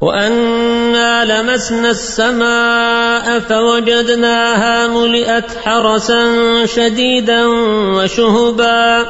وأنا لمسنا السماء فوجدناها ملئت حرسا شديدا وشهبا